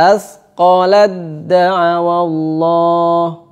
أثقلت دعوى الله